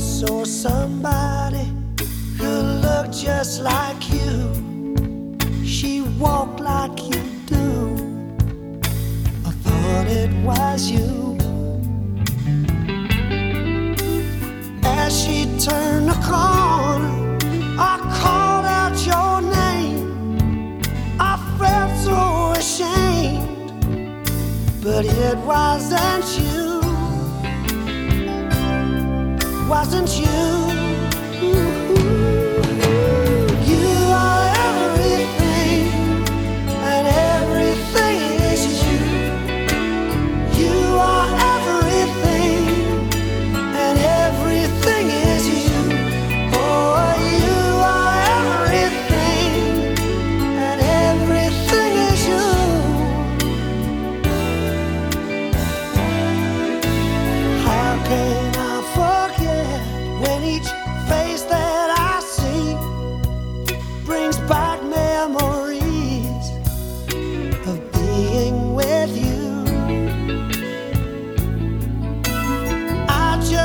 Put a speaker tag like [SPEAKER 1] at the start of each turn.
[SPEAKER 1] saw somebody who looked just like you. She walked like you do. I thought it was you. As she turned the corner, I called out your name. I felt so ashamed, but it wasn't you wasn't you.